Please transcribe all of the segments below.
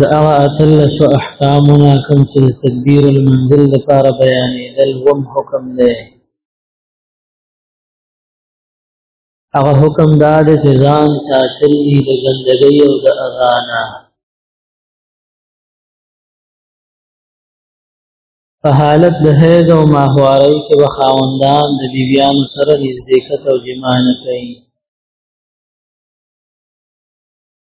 د هغه اتلس احکامونه کوم چې د تدبیر المنزل لپاره بیانېدل وم حکم دی هغه حکم دا د ځان ساتل دي د ګندګۍ او د اغانا په حالت د هیز او ماهوارۍ کې به خاوندان د بیبیانو سره نزدېکت او جماع نه کوي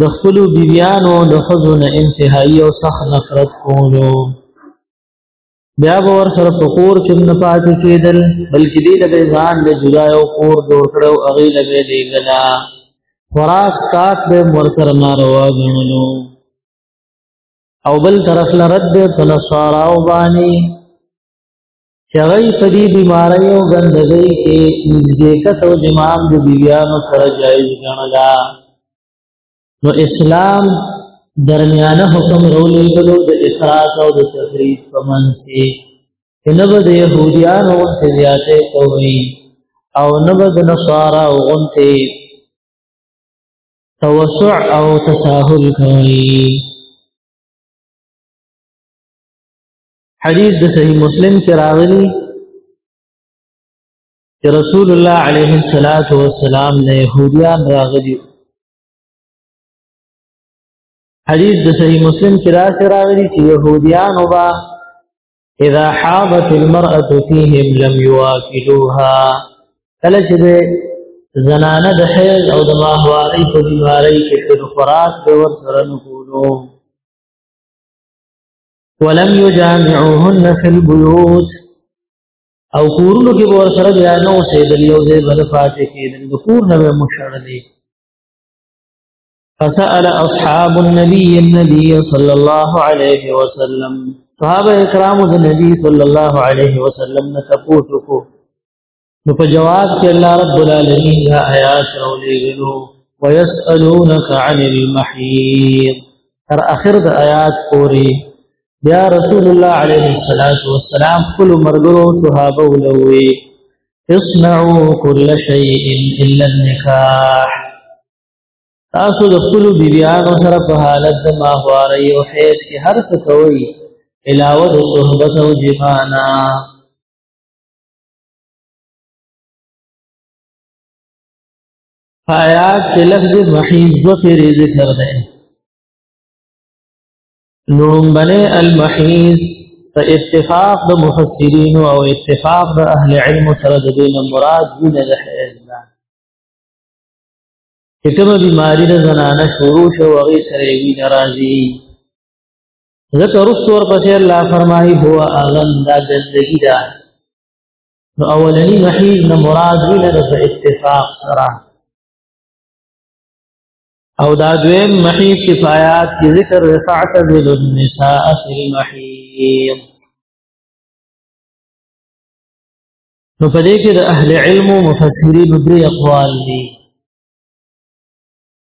د خپل بیبیانو د خزو نه انتهایی او سخت نفرت کولو بیا به ور سره په کور کې نه پاتې کېدل بلکې دې له ځان له جدا یو کور جوړ کړو هغه له به دی غلا خوراک کاټ به ور سره ناروا غنلو او بل طرف لرد په نصارا او باندې چې هغه په دې بیماری او ګندګۍ کې نږدې کتو د امام د بیبیانو سره جایز ګڼلا نو اسلام درمیانه حکم رولې کولو د افراط او د تفرید په منځ کې نه به د يهوديانو غونته زیاته کوي او نه به د نصارا غونته توسع او تساهل کوي حدیث د صحیح مسلم کې راغلی چې رسول الله علیه الصلاۃ والسلام نه يهوديان راغلي حدیث د صحیح مسلم کې راځي راغلي چې يهوديان وبا اذا حاضت المرأة فيهم لم يواكلوها کله چې زنانه د حیض او د ماهواري په بیماری کې د خوراک په ور سره نه کولو ولم يجامعوهن في البيوت او کورونو کې ور سره بیا نو سیدل یو ځای بل فاتح کېدل د کور نه مشړلې فسأل اصحاب النبي النبي صلى الله عليه وسلم صحابه کرام د نبی صلی الله علیه وسلم نه تاسو کو نو په جواب کې الله رب العالمین دا آیات راولېږلو ويسألونك عن المحيط تر اخر د آیات پورې بیا رسول الله علیه الصلاۃ والسلام خپل مرګرو صحابه ولوي اصنعوا كل شيء الا النکاح تاسو د خپل بیبيانو سره په حالت د ماهواري او حیض کې هر څه کوي علاوه د صحبت او جمانا آیات کې لفظ محیز دو پیرې ذکر دی لومبنه المحیز په اتفاق د مفسرین او اتفاق د اهل علم سره د دین مراد وینه ده کتب بیماری د زنانه شروع شو هغه سره وی ناراضي ذکر السور پس الله فرمایي هو اغن دا زندگی دا نو اولنی محیز نه مراد وی نه په اتفاق سره او دا دویم محیز چې آیات کې ذکر رفعت ذل النساء فی المحیض نو په دې کې د اهل علم او مفسرین درې اقوال دي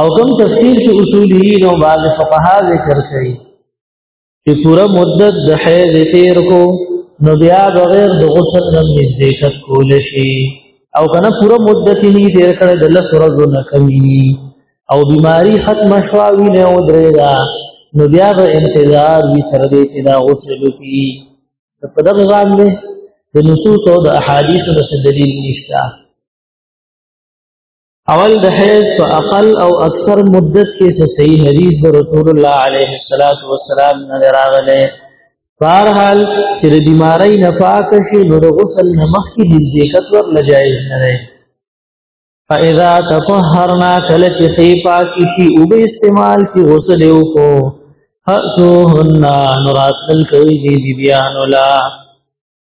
او کوم تفسیر چې اصولین او بعض فقها ذکر کوي چې پوره مدت د حیض تیر کو نو بیا بغیر د غسل نه نزدېکت کول شي او کنه پوره مدت یې تیر کړه د لس ورځو نه کمی او بیماری ختم شوا وی نه ودرېدا نو بیا به انتظار وی تر دې چې دا غسل وکړي په دغه باندې د نصوص او د احادیث د دلیل نشته اول د حیض په اقل او اکثر مدت کې څه صحیح حدیث د رسول الله علیه الصلاۃ والسلام نه راغله بهرحال چې د بیماری نه پاک شي نو د غسل نه مخکې د ذکر ور لجایز نه دی فاذا تطهرنا کل چې صحیح پاک شي او به استعمال کې غسل وکړو فاسوهن نراتل کوي دي بیان الله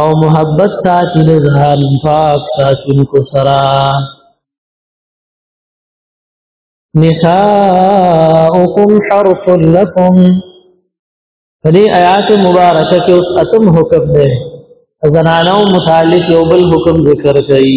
او محبت ساتي له ځان پاک ساتونکو سره نساؤکم حرف لکم فدی آیات مبارکه کې اوس اتم حکم دی زنانو متعلق یو بل حکم ذکر کړي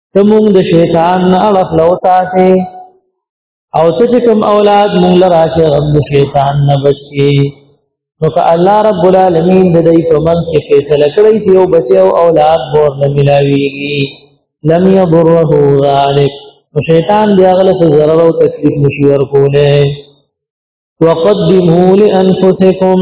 ته مونږ د شیطان نه اړخ لو تاسې او ته چې کوم اولاد مونږ لرا چې رب د شیطان نه بچي نو که الله رب العالمین د دې په من کې فیصله کړی چې یو بچي او اولاد ور نه ملاويږي لم يضره ذلك شیطان دی هغه څه ضرر او تکلیف نشي ورکوله وقدموا لانفسکم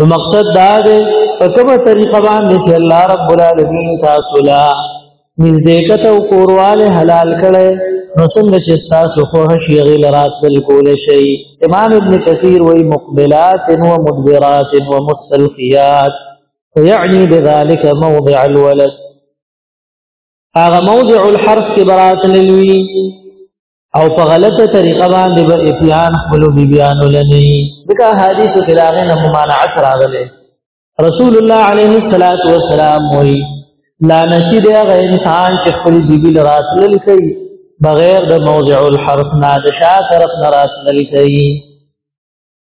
نو مقصد دا دی په کومه طریقه باندې چې الله رب العالمین تاسو لا نږدې کته او کورواله حلال کړي نو څنګه چې تاسو خو شي غیل راتل کول شي امام ابن کثیر وی مقبلات و مدبرات و مستلقیات یعنی بذلک موضع الولد هغه موضع الحرف کې برات لوي او په غلطه طریقه باندې به اتیان خپل بیان لنی دغه حدیث کې راغی نه ممانعت راغله رسول الله علیه الصلاۃ والسلام وی لا نشید هغه انسان چې خپل بیبی راتلل کوي بغیر د موضع الحرف نه د شا طرف نه راتلل کوي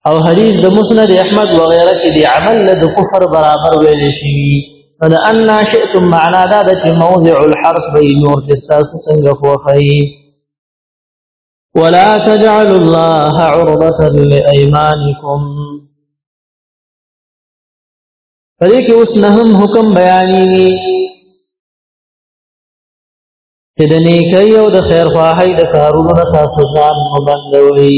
او حدیث د مسند احمد وغیرہ کې دی عمل له کفر برابر ویل شي ان ان شئتم معنا دا د موضع الحرف به نور د اساس څنګه خوخی ولا تجعلوا الله عرضه لايمانكم پدې کې اوس نه هم حکم بیانېږي چې د نیکۍ او د خیر خواهۍ د کارونو نه تاسو ځان مبندوي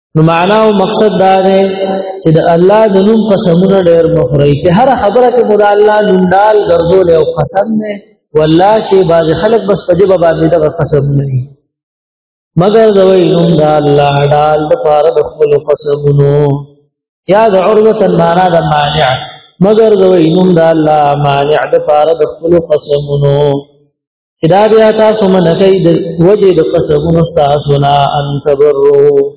نو معنا او مقصد دا دی چې د الله د نوم قسمونه ډېر مخوري چې هر خبره کې مولا الله نوم دال ګرځول او قسم نه والله چې باز خلک بس په جواب باندې دا قسم نه وي مگر دوی نوم دا الله دال د پاره د خپل قسمونو یا د عروه معنا د مانع مگر دوی نوم دا الله مانع د پاره د خپل قسمونو دا بیا تاسو منکې د وجه د قسمونو تاسو نه ان تبرو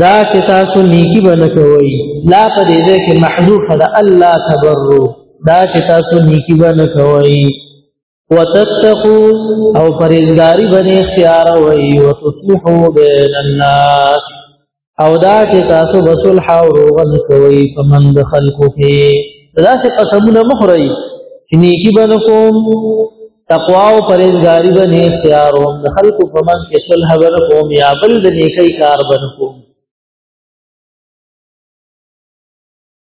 دا چې تاسو نیکی بنکوي لا په دې کې محذوف ده الله تبرو دا چې تاسو نیکی بنکوي وتتقوا او پرهیزګاری باندې اختیار وي وتصلحوا بین الناس او دا چې تاسو بسول حاور غن کوي په من د خلکو کې دا چې قسمونه مخري چې نیکی باندې کوم تقوا او پرهیزګاری باندې اختیار او د خلکو په من کې صلح باندې کوم یا بل د نیکی کار باندې کوم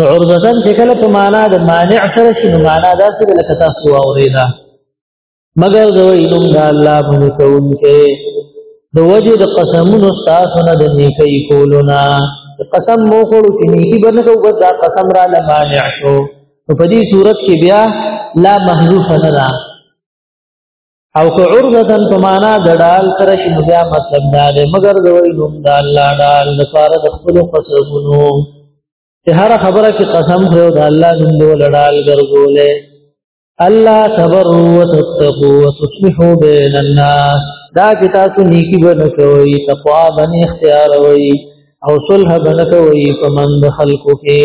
نو عرضتن چې کله په معنا د مانع سره شي نو معنا دا څه لکه تاسو واورېدا مگر دوی نوم د الله باندې کوونکې د وجه د قسمونو تاسو نه د نیکی کولونا قسم مو کولو چې نیکی باندې کو بس دا قسم را لمانع شو په دې صورت کې بیا لا محذوف نه ده او که عرضتن په معنا د ډال سره شي نو بیا مطلب دا دی مګر د وی نوم د الله ډال د پاره د خپل قسمونو چې هر خبره کې قسم خو د الله نوم دی ول ډال ګرځولې الله صبر او تتقو وتصلحو بین الناس دا چې تاسو نیکی بنه کوي تقوا بنه اختیار وي او صلح بنه کوي په من خلقو کې